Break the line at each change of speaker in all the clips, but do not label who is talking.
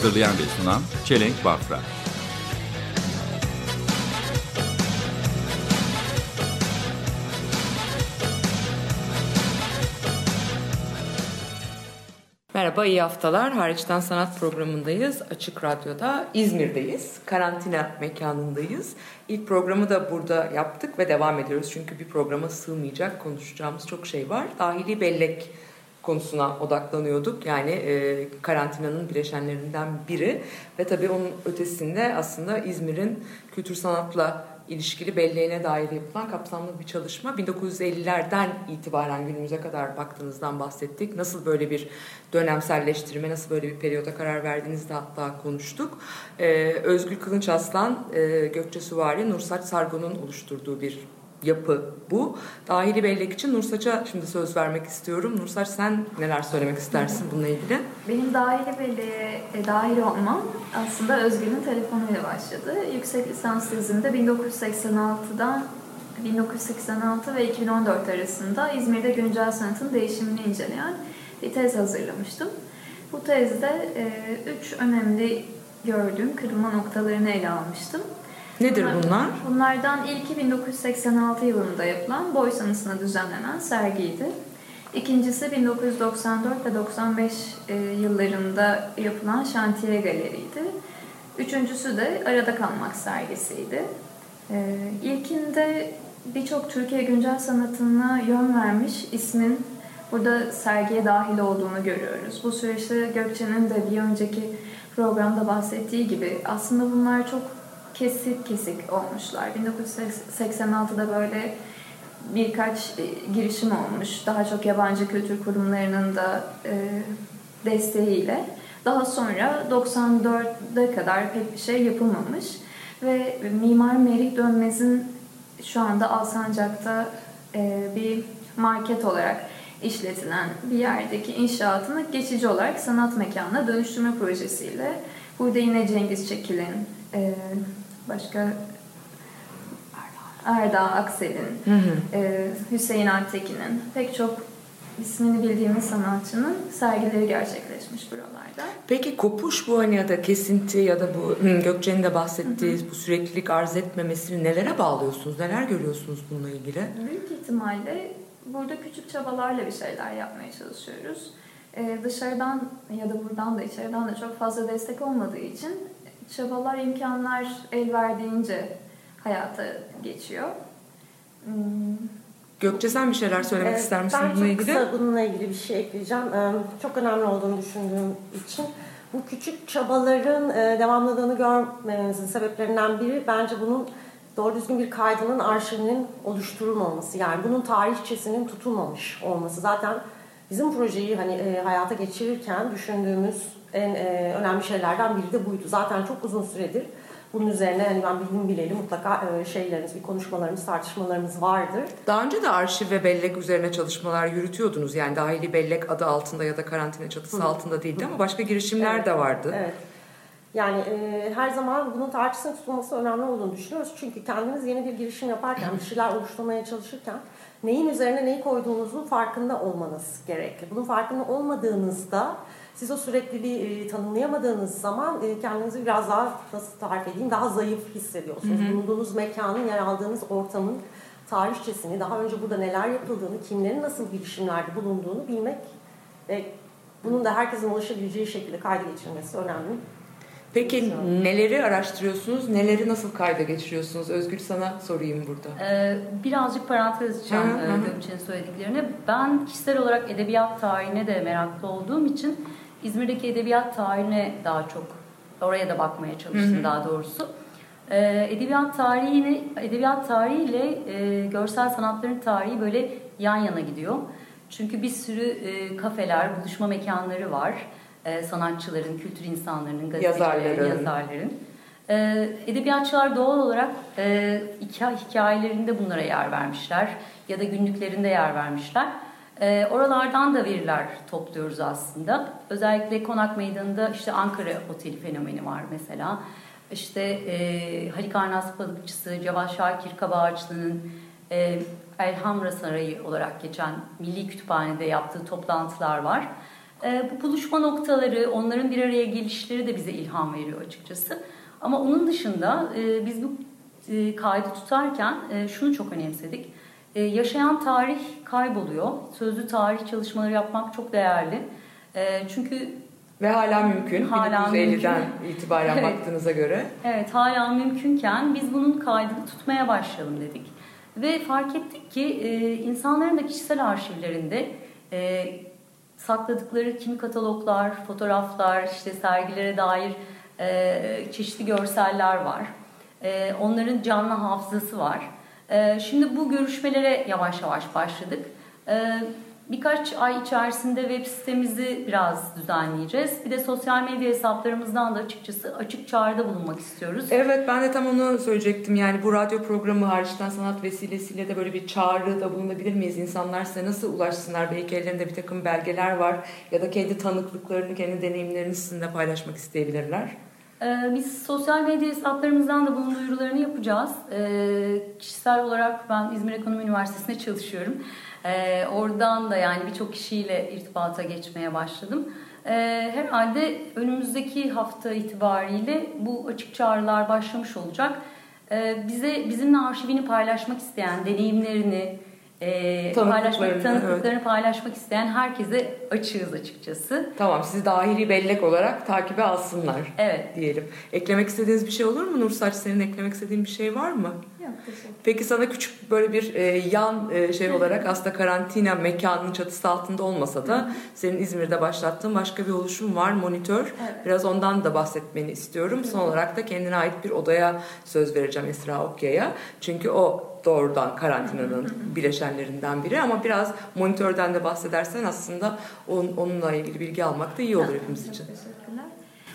Hazırlayan ve sunan Çelenk Bafra
Merhaba, iyi haftalar. Hariçten Sanat programındayız. Açık Radyo'da İzmir'deyiz. Karantina mekanındayız. İlk programı da burada yaptık ve devam ediyoruz. Çünkü bir programa sığmayacak konuşacağımız çok şey var. Dahili bellek konusuna odaklanıyorduk. Yani e, karantinanın bileşenlerinden biri. Ve tabii onun ötesinde aslında İzmir'in kültür sanatla ilişkili belleğine dair yapılan kapsamlı bir çalışma. 1950'lerden itibaren günümüze kadar baktığınızdan bahsettik. Nasıl böyle bir dönemselleştirme, nasıl böyle bir periyoda karar verdiğinizi de hatta konuştuk. Ee, Özgür Kılınç Aslan, e, Gökçe Süvari, Nursaç Sargun'un oluşturduğu bir yapı bu. Dahili bellek için Nursaç'a şimdi söz vermek istiyorum. Nursaç sen neler söylemek istersin bununla ilgili?
Benim dahili belleğe dahil olmam aslında Özgür'ün telefonuyla başladı. Yüksek lisans tezimde 1986'dan 1986 ve 2014 arasında İzmir'de güncel sanatın değişimini inceleyen bir tez hazırlamıştım. Bu tezde e, üç önemli gördüğüm kırılma noktalarını ele almıştım.
Nedir bunlar?
Bunlardan ilki 1986 yılında yapılan Boy Sanısı'na düzenlenen sergiydi. İkincisi 1994 ve 95 e, yıllarında yapılan Şantiye Galeri'ydi. Üçüncüsü de Arada Kalmak sergisiydi. E, İlkinde birçok Türkiye güncel sanatına yön vermiş ismin burada sergiye dahil olduğunu görüyoruz. Bu süreçte Gökçe'nin de bir önceki programda bahsettiği gibi aslında bunlar çok kesik kesik olmuşlar. 1986'da böyle birkaç e, girişim olmuş. Daha çok yabancı kültür kurumlarının da e, desteğiyle. Daha sonra 94'e kadar pek bir şey yapılmamış. Ve Mimar Merih Dönmez'in şu anda Alsancak'ta e, bir market olarak işletilen bir yerdeki inşaatını geçici olarak sanat mekanına dönüştürme projesiyle burada yine Cengiz Çekil'in, başka Erdağ Aksel'in, e, Hüseyin Altekin'in pek çok ismini bildiğimiz sanatçının sergileri gerçekleşmiş buralarda.
Peki kopuş bu hani ya da kesinti ya da bu Gökçe'nin de bahsettiği bu süreklilik arz etmemesini nelere bağlıyorsunuz? Neler görüyorsunuz bununla ilgili?
Büyük ihtimalle burada küçük çabalarla bir şeyler yapmaya çalışıyoruz. Ee, dışarıdan ya da buradan da içeriden de çok fazla destek olmadığı için çabalar, imkanlar el verdiğince hayata geçiyor. Hmm,
Gökçe sen bir şeyler söylemek
Evet,
ister misin
ben
bununla
çok
ilgili?
kısa bununla ilgili bir şey ekleyeceğim. Ee, Çok önemli olduğunu düşündüğüm için bu küçük çabaların e, devamlılığını görmemizin sebeplerinden biri bence bunun doğru düzgün bir kaydının arşivinin oluşturulmaması. Yani bunun tarihçesinin tutulmamış olması. Zaten bizim projeyi hani e, hayata geçirirken düşündüğümüz en e, önemli şeylerden biri de buydu. Zaten çok uzun süredir bunun üzerine hani ben bildim bileli mutlaka e, şeylerimiz, bir konuşmalarımız, tartışmalarımız vardır.
Daha önce de arşiv ve bellek üzerine çalışmalar yürütüyordunuz. Yani dahili bellek adı altında ya da karantina çatısı altında değildi ama başka girişimler
Evet,
de vardı.
Evet. Yani e, her zaman bunun tartışmasının tutulması önemli olduğunu düşünüyoruz. Çünkü kendiniz yeni bir girişim yaparken, bir şeyler oluşturmaya çalışırken neyin üzerine neyi koyduğunuzun farkında olmanız gerekli. Bunun farkında olmadığınızda siz o sürekliliği e, tanımlayamadığınız zaman e, kendinizi biraz daha nasıl tarif edeyim daha zayıf hissediyorsunuz. Bulunduğunuz mekanın, yer aldığınız ortamın tarihçesini, daha önce burada neler yapıldığını, kimlerin nasıl girişimlerde bulunduğunu bilmek ve bunun da herkesin ulaşabileceği şekilde kayda geçirilmesi önemli.
Peki neleri araştırıyorsunuz? Neleri nasıl kayda geçiriyorsunuz? Özgür sana sorayım burada.
Ee, birazcık parantez açacağım
Hı hı.
e, Gökçe'nin söylediklerine. Ben kişisel olarak edebiyat tarihine de meraklı olduğum için İzmir'deki edebiyat tarihine daha çok oraya da bakmaya çalıştım daha doğrusu. Ee, edebiyat tarihini edebiyat tarihiyle e, görsel sanatların tarihi böyle yan yana gidiyor. Çünkü bir sürü e, kafeler, buluşma mekanları var. e, sanatçıların, kültür insanlarının, gazetecilerin,
Yazarların.
yazarların. E, edebiyatçılar doğal olarak e, hikaye, hikayelerinde bunlara yer vermişler ya da günlüklerinde yer vermişler. E, oralardan da veriler topluyoruz aslında. Özellikle Konak Meydanı'nda işte Ankara Oteli fenomeni var mesela. İşte e, Halikarnas Balıkçısı, Cevat Şakir Kabağaçlı'nın e, Elhamra Sarayı olarak geçen Milli Kütüphane'de yaptığı toplantılar var. E, bu buluşma noktaları, onların bir araya gelişleri de bize ilham veriyor açıkçası. Ama onun dışında e, biz bu e, kaydı tutarken e, şunu çok önemsedik. E, yaşayan tarih kayboluyor. Sözlü tarih çalışmaları yapmak çok değerli. E, çünkü
Ve hala mümkün.
Hala
1950'den itibaren
Evet.
baktığınıza göre.
Evet hala mümkünken biz bunun kaydını tutmaya başlayalım dedik. Ve fark ettik ki e, insanların da kişisel arşivlerinde e, sakladıkları kimi kataloglar, fotoğraflar, işte sergilere dair e, çeşitli görseller var. E, onların canlı hafızası var. E, şimdi bu görüşmelere yavaş yavaş başladık. E, birkaç ay içerisinde web sitemizi biraz düzenleyeceğiz. Bir de sosyal medya hesaplarımızdan da açıkçası açık çağrıda bulunmak istiyoruz.
Evet ben de tam onu söyleyecektim. Yani bu radyo programı hariçten sanat vesilesiyle de böyle bir çağrıda bulunabilir miyiz? İnsanlar size nasıl ulaşsınlar? Belki ellerinde bir takım belgeler var ya da kendi tanıklıklarını, kendi deneyimlerini sizinle paylaşmak isteyebilirler.
Ee, Biz sosyal medya hesaplarımızdan da bunun duyurularını yapacağız. Ee, Kişisel olarak ben İzmir Ekonomi Üniversitesi'nde çalışıyorum. Ee, Oradan da yani birçok kişiyle irtibata geçmeye başladım. Herhalde önümüzdeki hafta itibariyle bu açık çağrılar başlamış olacak. Bize bizimle arşivini paylaşmak isteyen, deneyimlerini e, paylaşmak, tanıklıklarını paylaşmak isteyen herkese açığız açıkçası.
Tamam sizi dahili bellek olarak takibe alsınlar
Evet.
diyelim. Eklemek istediğiniz bir şey olur mu Nursaç? Senin eklemek istediğin bir şey var mı?
Yok teşekkür
Peki sana küçük böyle bir e, yan e, şey olarak aslında karantina mekanının çatısı altında olmasa da senin İzmir'de başlattığın başka bir oluşum var Monitör.
Evet.
Biraz ondan da bahsetmeni istiyorum. Son olarak da kendine ait bir odaya söz vereceğim Esra Okya'ya. Çünkü o doğrudan karantinanın bileşenlerinden biri ama biraz monitörden de bahsedersen aslında onun, onunla ilgili bilgi almak da iyi olur hepimiz için.
teşekkürler.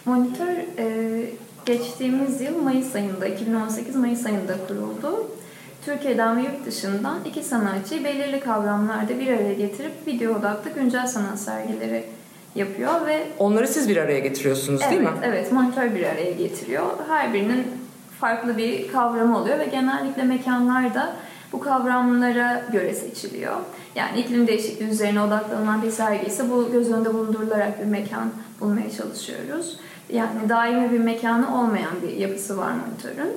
Monitör e, geçtiğimiz yıl Mayıs ayında, 2018 Mayıs ayında kuruldu. Türkiye'den ve yurt dışından iki sanatçıyı belirli kavramlarda bir araya getirip video odaklı güncel sanat sergileri yapıyor ve
Onları siz bir araya getiriyorsunuz değil mi?
Evet, evet. Monitör bir araya getiriyor. Her birinin farklı bir kavramı oluyor ve genellikle mekanlar da bu kavramlara göre seçiliyor. Yani iklim değişikliği üzerine odaklanılan bir sergi ise bu göz önünde bulundurularak bir mekan bulmaya çalışıyoruz. Yani daimi bir mekanı olmayan bir yapısı var monitörün.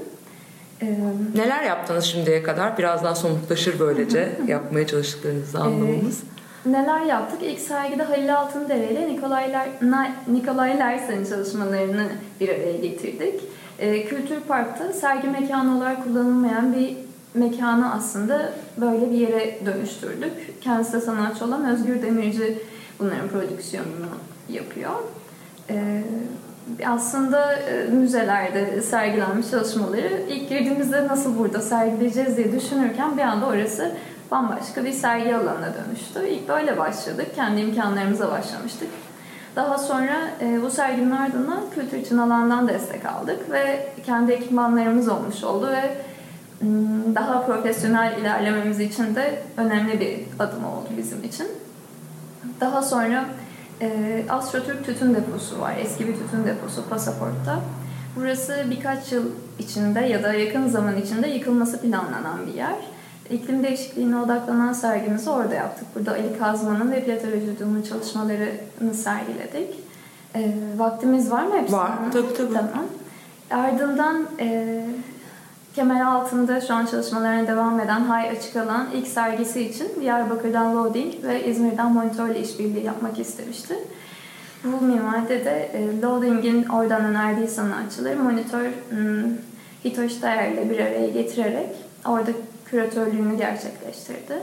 Ee,
Neler yaptınız şimdiye kadar? Biraz daha somutlaşır böylece yapmaya çalıştıklarınızı anlamamız.
Neler yaptık? İlk sergide Halil Altındere ile Nikolay, Ler- Nikolay Lersen'in çalışmalarını bir araya getirdik. Ee, Kültür Park'ta sergi mekanı olarak kullanılmayan bir mekanı aslında böyle bir yere dönüştürdük. Kendisi de sanatçı olan Özgür Demirci bunların prodüksiyonunu yapıyor. Ee, aslında e, müzelerde sergilenmiş çalışmaları ilk girdiğimizde nasıl burada sergileyeceğiz diye düşünürken bir anda orası bambaşka bir sergi alanına dönüştü. İlk böyle başladık. Kendi imkanlarımıza başlamıştık. Daha sonra e, bu serginin ardından Kültür için alandan destek aldık ve kendi ekipmanlarımız olmuş oldu ve daha profesyonel ilerlememiz için de önemli bir adım oldu bizim için. Daha sonra e, Astrotürk Tütün Deposu var. Eski bir tütün deposu Pasaport'ta. Burası birkaç yıl içinde ya da yakın zaman içinde yıkılması planlanan bir yer. İklim değişikliğine odaklanan sergimizi orada yaptık. Burada Ali Kazman'ın ve Plato Vücudu'nun çalışmalarını sergiledik. E, vaktimiz var mı hepsine?
Var, tabii, tabii.
Tamam. Ardından e, kemer altında şu an çalışmalarına devam eden Hay Açık Alan ilk sergisi için Diyarbakır'dan Loading ve İzmir'den Monitör'le işbirliği yapmak istemişti. Bu minvalde de e, Loading'in oradan önerdiği sanatçıları Monitör hmm, Hitoshi Değer'le bir araya getirerek orada küratörlüğünü gerçekleştirdi.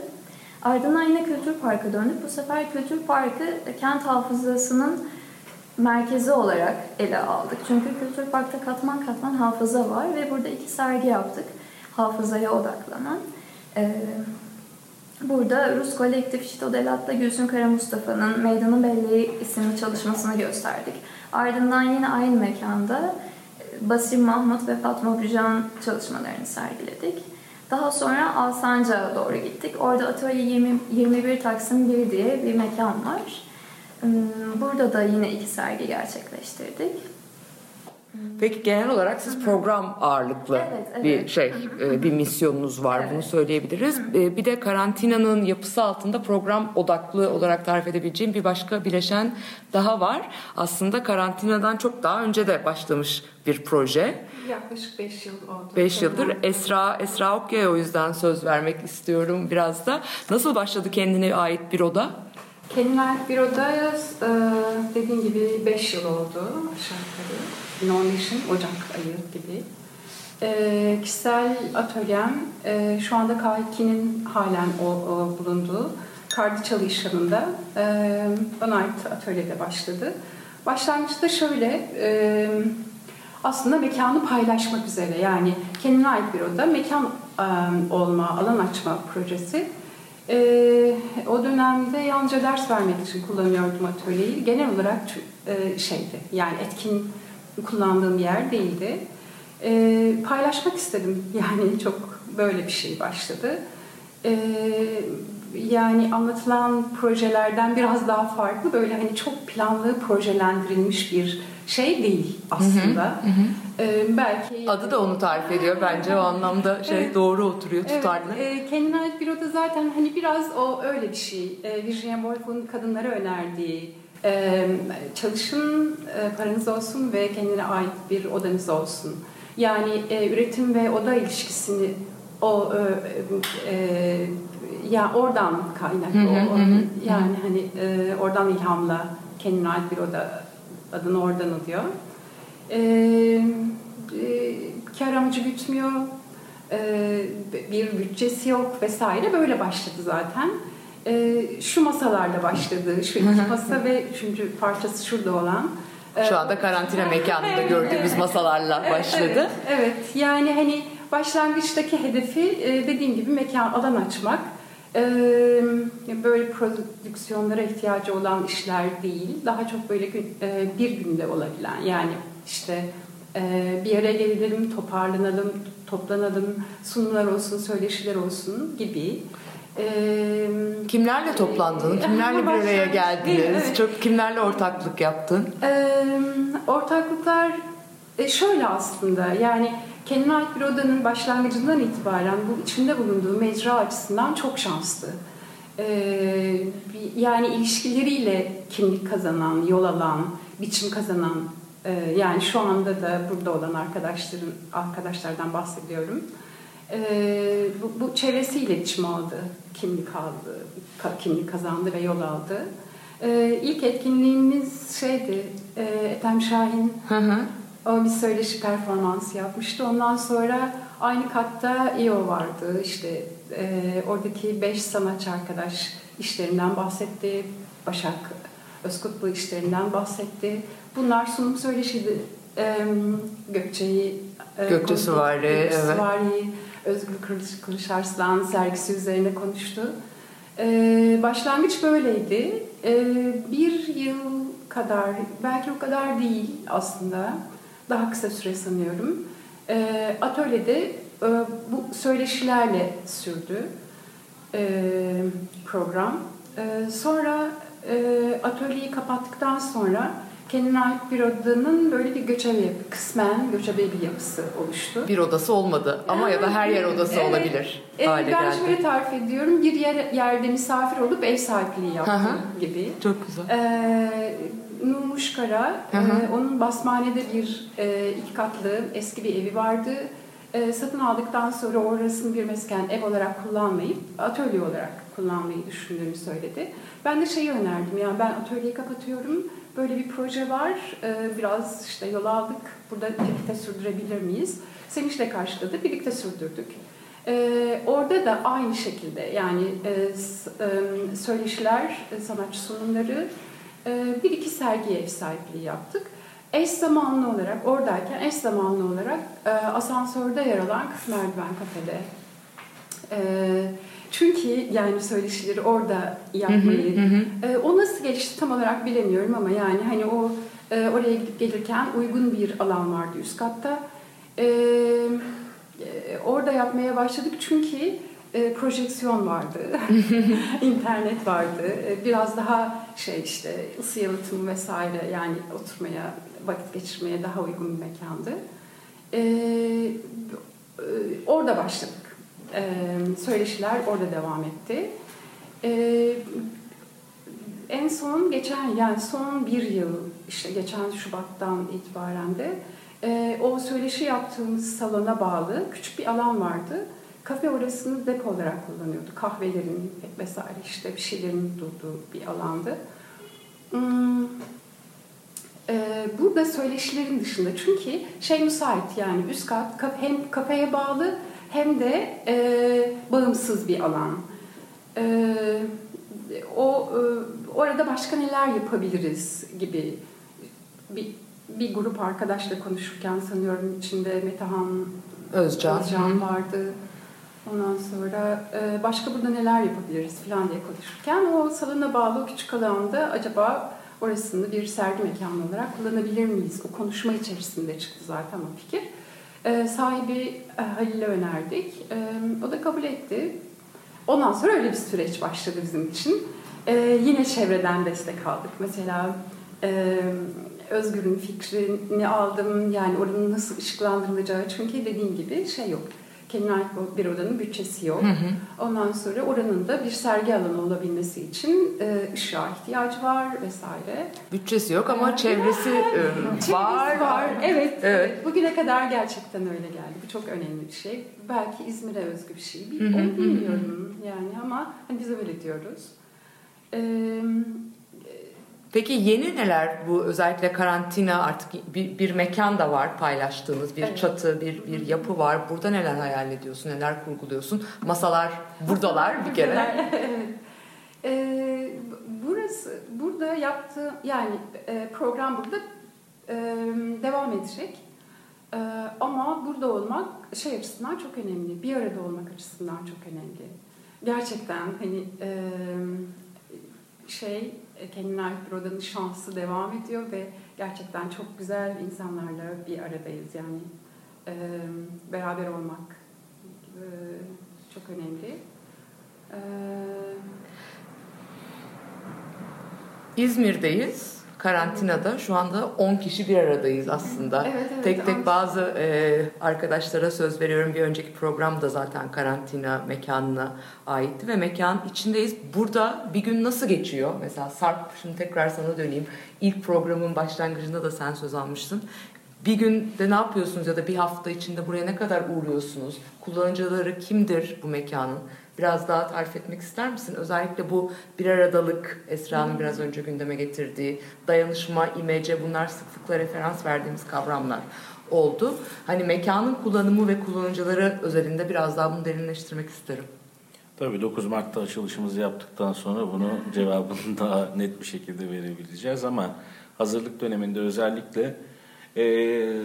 Ardından yine Kültür Park'a döndük. Bu sefer Kültür Park'ı kent hafızasının merkezi olarak ele aldık. Çünkü Kültür Park'ta katman katman hafıza var ve burada iki sergi yaptık. Hafızaya odaklanan. Ee, Burada Rus kolektif İşte Delat'ta Gülsün Kara Mustafa'nın Meydanın Belleği isimli çalışmasını gösterdik. Ardından yine aynı mekanda Basir Mahmut ve Fatma Gülcan çalışmalarını sergiledik. Daha sonra Alsancak'a doğru gittik. Orada Atölye 20, 21 Taksim 1 diye bir mekan var. Hmm, Burada da yine iki sergi gerçekleştirdik.
Peki genel olarak siz program ağırlıklı
Evet, evet.
bir şey, e, bir misyonunuz var bunu söyleyebiliriz. E, Bir de karantinanın yapısı altında program odaklı olarak tarif edebileceğim bir başka bileşen daha var. Aslında karantinadan çok daha önce de başlamış bir proje.
Yaklaşık 5 yıl oldu.
5 yıldır Esra Esra Okya'ya o yüzden söz vermek istiyorum biraz da. Nasıl başladı kendine ait bir oda?
Kendime ait bir odayız. Ee, dediğim gibi 5 yıl oldu aşağı yukarı. 2015'in Ocak ayı gibi. Ee, kişisel atölyem e, şu anda K2'nin halen o, o bulunduğu Kardiçalı İşhanı'nda e, bana ait atölyede başladı. Başlangıçta şöyle, e, aslında mekanı paylaşmak üzere yani kendine ait bir oda, mekan e, olma, alan açma projesi. E, o dönemde yalnızca ders vermek için kullanıyordum atölyeyi. Genel olarak e, şeydi, yani etkin kullandığım yer değildi. E, paylaşmak istedim, yani çok böyle bir şey başladı. E, yani anlatılan projelerden biraz daha farklı, böyle hani çok planlı, projelendirilmiş bir şey değil aslında. E, belki
Adı da onu tarif ediyor bence o anlamda şey
Evet.
doğru oturuyor tutarlı.
Evet, e, kendine ait bir oda zaten hani biraz o öyle bir şey. E, Virginia Woolf'un kadınlara önerdiği e, çalışın, e, paranız olsun ve kendine ait bir odanız olsun. Yani e, üretim ve oda ilişkisini o e, e, ya oradan kaynaklı.
Hı hı,
o,
hı hı,
yani hani e, oradan ilhamla kendine ait bir oda adını oradan alıyor. E, e, kar amacı gütmüyor. Ee, bir bütçesi yok vesaire böyle başladı zaten. Ee, şu masalarla başladı. Şu iki masa ve üçüncü parçası şurada olan. Ee,
Şu anda karantina mekanında
Evet,
gördüğümüz
evet.
başladı. başladı.
Evet, evet. yani hani başlangıçtaki hedefi e, dediğim gibi mekan alan açmak. Ee, böyle prodüksiyonlara ihtiyacı olan işler değil. Daha çok böyle e, bir günde olabilen yani işte e, bir araya gelelim, toparlanalım, toplanalım, sunumlar olsun, söyleşiler olsun gibi. Ee,
Kimlerle toplandın? Kimlerle bir araya geldiniz?
Evet.
Çok kimlerle ortaklık yaptın?
Ee, ortaklıklar e, şöyle aslında yani kendine ait bir odanın başlangıcından itibaren bu içinde bulunduğu mecra açısından çok şanslı. Ee, yani ilişkileriyle kimlik kazanan, yol alan, biçim kazanan e, yani şu anda da burada olan arkadaşların arkadaşlardan bahsediyorum. Ee, bu, bu çevresiyle iletişim aldı, kimlik aldı, ka- kimlik kazandı ve yol aldı. Ee, ilk etkinliğimiz şeydi, e, Ethem Şahin
Hı hı.
o bir söyleşi performansı yapmıştı. Ondan sonra aynı katta İO vardı. İşte e, oradaki beş sanatçı arkadaş işlerinden bahsetti. Başak Özkutlu işlerinden bahsetti. Bunlar sunum söyleşiydi. E, Gökçe'yi e,
Gökçe
Gökçe
evet.
Süvari, Özgür Kılıç, Kılıçarslan sergisi üzerine konuştu. Ee, başlangıç böyleydi. Ee, bir yıl kadar, belki o kadar değil aslında. Daha kısa süre sanıyorum. Ee, atölyede e, bu söyleşilerle sürdü e, program. E, sonra e, atölyeyi kapattıktan sonra kendine ait bir odanın böyle bir göçebe, yapı- kısmen göçebe bir yapısı oluştu.
Bir odası olmadı ama ya da her yer odası
Evet.
olabilir hale
ben
geldi.
şöyle tarif ediyorum. Bir yer, yerde misafir olup ev sahipliği yaptım
hı.
gibi.
Çok güzel.
Ee, Nurmuş Kara,
Hı hı.
e, onun Basmane'de bir e, iki katlı eski bir evi vardı. E, satın aldıktan sonra orasını bir mesken ev olarak kullanmayıp atölye olarak kullanmayı düşündüğünü söyledi. Ben de şeyi önerdim yani ben atölyeyi kapatıyorum. Böyle bir proje var. e, biraz işte yol aldık. Burada birlikte sürdürebilir miyiz? Sevinçle karşıladı. Birlikte sürdürdük. Ee, orada da aynı şekilde yani e, e, söyleşiler, e, sanatçı sunumları bir iki sergi ev sahipliği yaptık. Eş zamanlı olarak oradayken eş zamanlı olarak asansörde yer alan Kız Merdiven Kafede e, Çünkü yani söyleşileri orada yapmayı. E, o nasıl gelişti tam olarak bilemiyorum ama yani hani o e, oraya gidip gelirken uygun bir alan vardı üst katta. E, e, orada yapmaya başladık çünkü e, projeksiyon vardı, internet vardı. E, biraz daha şey işte ısı yalıtımı vesaire yani oturmaya, vakit geçirmeye daha uygun bir mekandı. E, e, orada başladık. E, söyleşiler orada devam etti. E, en son geçen yani son bir yıl işte geçen Şubat'tan itibaren de e, o söyleşi yaptığımız salona bağlı küçük bir alan vardı. Kafe orasını depo olarak kullanıyordu. Kahvelerin vesaire işte bir şeylerin durduğu bir alandı. Hmm, e, burada söyleşilerin dışında çünkü şey müsait yani üst kat hem kafeye bağlı hem de e, bağımsız bir alan. E, o e, orada başka neler yapabiliriz gibi bir bir grup arkadaşla konuşurken sanıyorum içinde Metehan
Özcan.
Özcan vardı. Ondan sonra e, başka burada neler yapabiliriz falan diye konuşurken o salona bağlı küçük alanda acaba orasını bir sergi mekanı olarak kullanabilir miyiz? O konuşma içerisinde çıktı zaten o fikir. E, sahibi e, Halil'e önerdik. E, o da kabul etti. Ondan sonra öyle bir süreç başladı bizim için. E, yine çevreden destek aldık. Mesela e, Özgür'ün fikrini aldım. Yani oranın nasıl ışıklandırılacağı. Çünkü dediğim gibi şey yok. Kendine ait bir odanın bütçesi yok. Ondan sonra oranın da bir sergi alanı olabilmesi için e, ışığa ihtiyacı var vesaire.
Bütçesi yok ama çevresi e,
Çevresi
var.
var. Evet,
Evet.
evet. Bugüne kadar gerçekten öyle geldi. Bu çok önemli bir şey. Belki İzmir'e özgü bir şey. Bir, onu bilmiyorum yani ama hani biz öyle diyoruz. Ee,
Peki yeni neler bu özellikle karantina artık bir, bir mekan da var paylaştığınız bir
Evet.
çatı bir bir yapı var. Burada neler hayal ediyorsun neler kurguluyorsun? Masalar buradalar bir kere.
Ee, burası burada yaptığı yani e, program burada e, devam edecek. E, ama burada olmak şey açısından çok önemli. Bir arada olmak açısından çok önemli. Gerçekten hani şey e, kendine ait bir odanın şansı devam ediyor ve gerçekten çok güzel insanlarla bir aradayız yani e, beraber olmak e, çok önemli. E,
İzmir'deyiz. Karantinada şu anda 10 kişi bir aradayız aslında.
Evet, evet,
tek tek bazı e, arkadaşlara söz veriyorum. Bir önceki program da zaten karantina mekanına aitti ve mekan içindeyiz. Burada bir gün nasıl geçiyor? Mesela Sarp şimdi tekrar sana döneyim. İlk programın başlangıcında da sen söz almıştın. Bir günde ne yapıyorsunuz ya da bir hafta içinde buraya ne kadar uğruyorsunuz? Kullanıcıları kimdir bu mekanın? Biraz daha tarif etmek ister misin? Özellikle bu bir aradalık, Esra'nın biraz önce gündeme getirdiği, dayanışma, imece bunlar sıklıkla referans verdiğimiz kavramlar oldu. Hani mekanın kullanımı ve kullanıcıları özelinde biraz daha bunu derinleştirmek isterim.
Tabii 9 Mart'ta açılışımızı yaptıktan sonra bunu cevabını daha net bir şekilde verebileceğiz ama hazırlık döneminde özellikle e,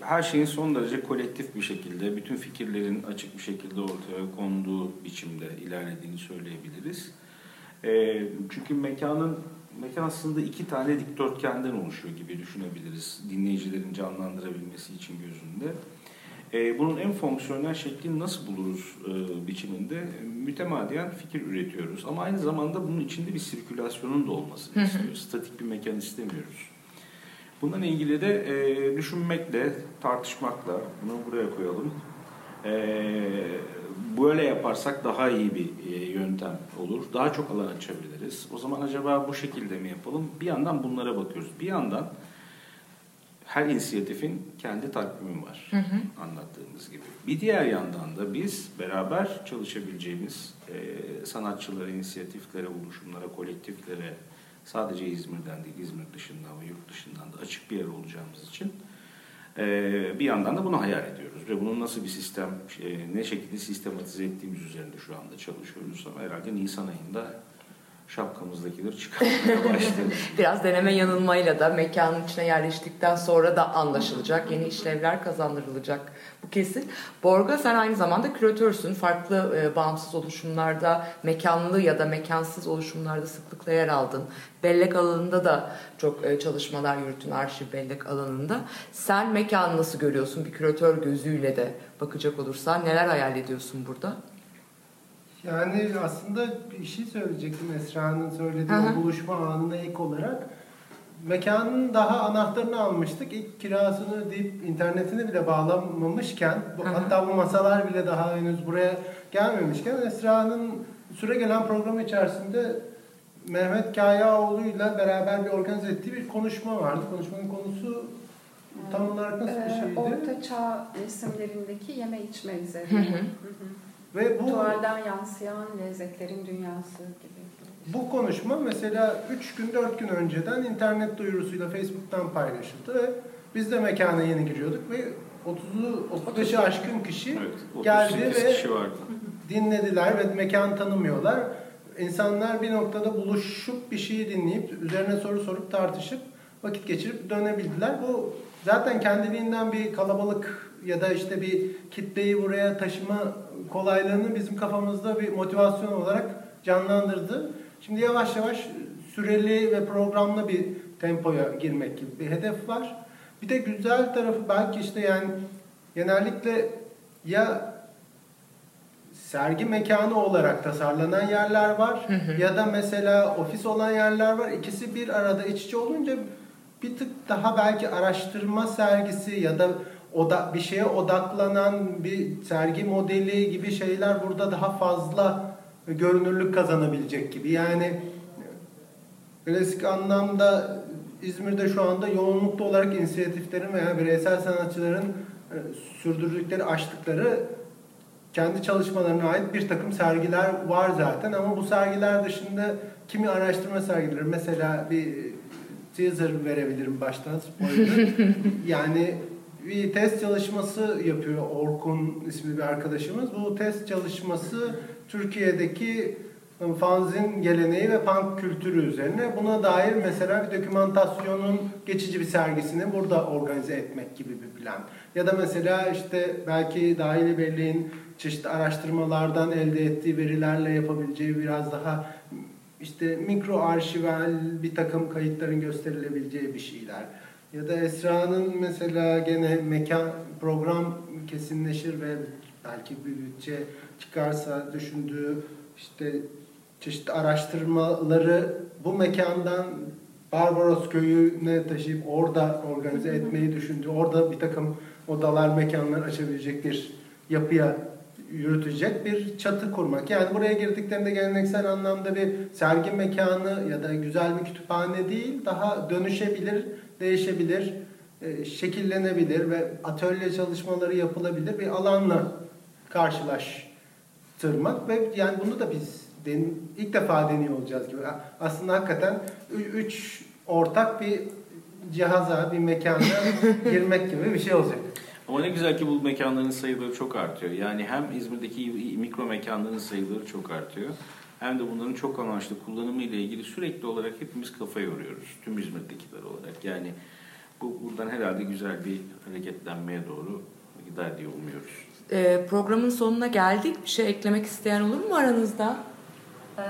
her şeyin son derece kolektif bir şekilde, bütün fikirlerin açık bir şekilde ortaya konduğu biçimde ilerlediğini söyleyebiliriz. E, çünkü mekanın mekan aslında iki tane dikdörtgenden oluşuyor gibi düşünebiliriz dinleyicilerin canlandırabilmesi için gözünde. E, bunun en fonksiyonel şeklini nasıl buluruz e, biçiminde mütemadiyen fikir üretiyoruz. Ama aynı zamanda bunun içinde bir sirkülasyonun da olmasını istiyoruz. Statik bir mekan istemiyoruz. Bununla ilgili de e, düşünmekle, tartışmakla, bunu buraya koyalım. E, böyle yaparsak daha iyi bir e, yöntem olur. Daha çok alan açabiliriz. O zaman acaba bu şekilde mi yapalım? Bir yandan bunlara bakıyoruz. Bir yandan her inisiyatifin kendi takvimi var anlattığımız gibi. Bir diğer yandan da biz beraber çalışabileceğimiz e, sanatçılara, inisiyatiflere, oluşumlara, kolektiflere sadece İzmir'den değil İzmir dışından ve yurt dışından da açık bir yer olacağımız için e, bir yandan da bunu hayal ediyoruz. Ve bunun nasıl bir sistem, e, ne şekilde sistematize ettiğimiz üzerinde şu anda çalışıyoruz. Ama herhalde Nisan ayında şapkamızdakileri çıkarmaya başladık.
Biraz deneme yanılmayla da mekanın içine yerleştikten sonra da anlaşılacak. Yeni işlevler kazandırılacak. Bu kesin. Borga sen aynı zamanda küratörsün. Farklı e, bağımsız oluşumlarda, mekanlı ya da mekansız oluşumlarda sıklıkla yer aldın. Bellek alanında da çok e, çalışmalar yürüttün arşiv bellek alanında. Sen mekanı nasıl görüyorsun? Bir küratör gözüyle de bakacak olursan neler hayal ediyorsun burada?
Yani aslında bir şey söyleyecektim Esra'nın söylediği o buluşma anına ilk olarak. Mekanın daha anahtarını almıştık. İlk kirasını ödeyip internetini bile bağlamamışken, bu, hatta bu masalar bile daha henüz buraya gelmemişken Esra'nın süre gelen programı içerisinde Mehmet Kayaoğlu'yla beraber bir organize ettiği bir konuşma vardı. Konuşmanın konusu tam olarak nasıl bir
Ee,
şeydi?
Orta Çağ resimlerindeki yeme içme üzerine.
Hı hı.
Hı hı.
Ve bu
Tuvalden yansıyan lezzetlerin dünyası gibi.
Bu konuşma mesela 3 gün 4 gün önceden internet duyurusuyla Facebook'tan paylaşıldı ve biz de mekana yeni giriyorduk ve 30'u 35'i aşkın kişi
Evet,
Geldi
38
ve-
kişi vardı.
dinlediler ve mekan tanımıyorlar. İnsanlar bir noktada buluşup bir şeyi dinleyip üzerine soru sorup tartışıp vakit geçirip dönebildiler. Bu zaten kendiliğinden bir kalabalık ya da işte bir kitleyi buraya taşıma kolaylığını bizim kafamızda bir motivasyon olarak canlandırdı. Şimdi yavaş yavaş süreli ve programlı bir tempoya girmek gibi bir hedef var. Bir de güzel tarafı belki işte yani genellikle ya sergi mekanı olarak tasarlanan yerler var ya da mesela ofis olan yerler var. İkisi bir arada iç içe olunca bir tık daha belki araştırma sergisi ya da oda, bir şeye odaklanan bir sergi modeli gibi şeyler burada daha fazla görünürlük kazanabilecek gibi. Yani klasik anlamda İzmir'de şu anda yoğunlukta olarak inisiyatiflerin veya bireysel sanatçıların e, sürdürdükleri, açtıkları kendi çalışmalarına ait bir takım sergiler var zaten ama bu sergiler dışında kimi araştırma sergileri mesela bir teaser verebilirim baştan spoiler. yani bir test çalışması yapıyor Orkun isimli bir arkadaşımız. Bu test çalışması Türkiye'deki fanzin geleneği ve punk kültürü üzerine. Buna dair mesela bir dokümantasyonun geçici bir sergisini burada organize etmek gibi bir plan. Ya da mesela işte belki dahili belleğin çeşitli araştırmalardan elde ettiği verilerle yapabileceği biraz daha işte mikro arşivel bir takım kayıtların gösterilebileceği bir şeyler. Ya da Esra'nın mesela gene mekan program kesinleşir ve belki bir bütçe çıkarsa düşündüğü işte çeşitli araştırmaları bu mekandan Barbaros köyüne taşıyıp orada organize etmeyi düşündüğü, orada bir takım odalar, mekanlar açabilecek bir yapıya yürütecek bir çatı kurmak. Yani buraya girdiklerinde geleneksel anlamda bir sergi mekanı ya da güzel bir kütüphane değil, daha dönüşebilir, değişebilir, e, şekillenebilir ve atölye çalışmaları yapılabilir bir alanla karşılaştırmak ve yani bunu da biz den- ilk defa deniyor olacağız gibi. Aslında hakikaten üç ortak bir cihaza, bir mekana girmek gibi bir şey olacak.
Ama ne güzel ki bu mekanların sayıları çok artıyor. Yani hem İzmir'deki mikro mekanların sayıları çok artıyor. Hem de bunların çok amaçlı kullanımı ile ilgili sürekli olarak hepimiz kafa yoruyoruz. Tüm İzmir'dekiler olarak. Yani bu buradan herhalde güzel bir hareketlenmeye doğru gider diye umuyoruz.
Ee, programın sonuna geldik. Bir şey eklemek isteyen olur mu aranızda?
Ee,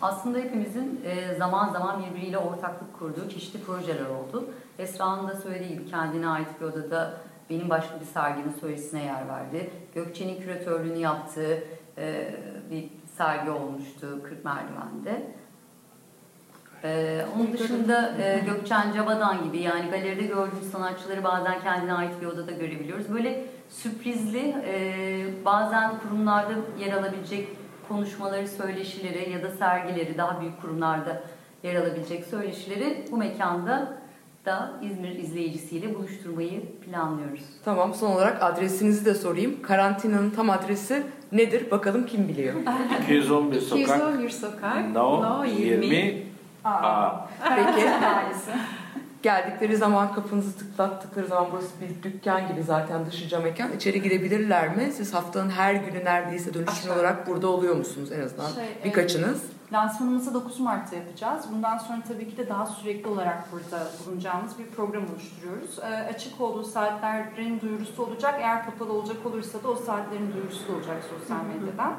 aslında hepimizin e, zaman zaman birbiriyle ortaklık kurduğu çeşitli projeler oldu. Esra'nın da söylediği gibi kendine ait bir odada benim başka bir serginin söyleşisine yer verdi. Gökçe'nin küratörlüğünü yaptığı e, bir sergi olmuştu 40 Merdiven'de. Ee, onun dışında e, Gökçen Cabadan gibi yani galeride gördüğümüz sanatçıları bazen kendine ait bir odada görebiliyoruz. Böyle sürprizli e, bazen kurumlarda yer alabilecek konuşmaları, söyleşileri ya da sergileri daha büyük kurumlarda yer alabilecek söyleşileri bu mekanda da İzmir izleyicisiyle buluşturmayı planlıyoruz.
Tamam son olarak adresinizi de sorayım. Karantinanın tam adresi nedir? Bakalım kim biliyor?
211 sokak
211 sokak.
No 20 A.
Peki.
Maalesef.
Geldikleri zaman kapınızı tıklattıkları zaman burası bir dükkan gibi zaten dışıca mekan. İçeri girebilirler mi? Siz haftanın her günü neredeyse dönüşümlü
Aşağı.
olarak burada oluyor musunuz en azından?
Şey,
Birkaçınız.
Lansmanımızı 9 Mart'ta yapacağız. Bundan sonra tabii ki de daha sürekli olarak burada bulunacağımız bir program oluşturuyoruz. E, açık olduğu saatlerin duyurusu olacak. Eğer kapalı olacak olursa da o saatlerin duyurusu olacak sosyal medyadan.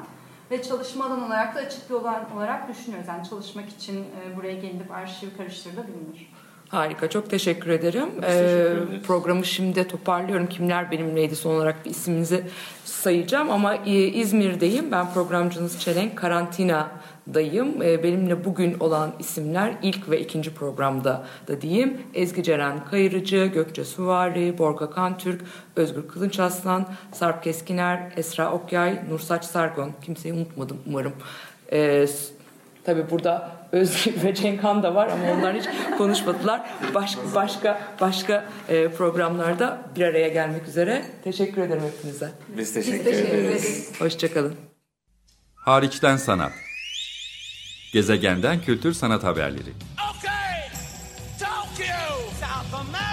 Ve çalışma alanı olarak da açık bir alan olarak düşünüyoruz. Yani çalışmak için e, buraya gelip arşiv karıştırılabilir.
Harika, çok teşekkür ederim.
Teşekkür
Ee, programı şimdi toparlıyorum. Kimler benimleydi son olarak bir isminizi sayacağım ama e, İzmir'deyim. Ben programcınız Çelenk, karantinadayım. Ee, benimle bugün olan isimler ilk ve ikinci programda da diyeyim. Ezgi Ceren Kayırıcı, Gökçe Suvari, Borga Kantürk, Özgür Kılınç Aslan, Sarp Keskiner, Esra Okyay, Nursaç Sargon. Kimseyi unutmadım umarım. Ee, Tabii burada Özgür ve Cenkhan da var ama onlar hiç konuşmadılar. Başka başka başka e, programlarda bir araya gelmek üzere. Teşekkür ederim hepinize.
Biz teşekkür,
teşekkür
ederiz.
ederiz.
Hoşçakalın.
Hariçten sanat. Gezegenden kültür sanat haberleri.
Okay, Tokyo, South America,